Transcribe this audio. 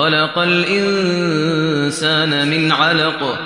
خَلَقَ الْإِنسَانَ مِنْ عَلَقٍ.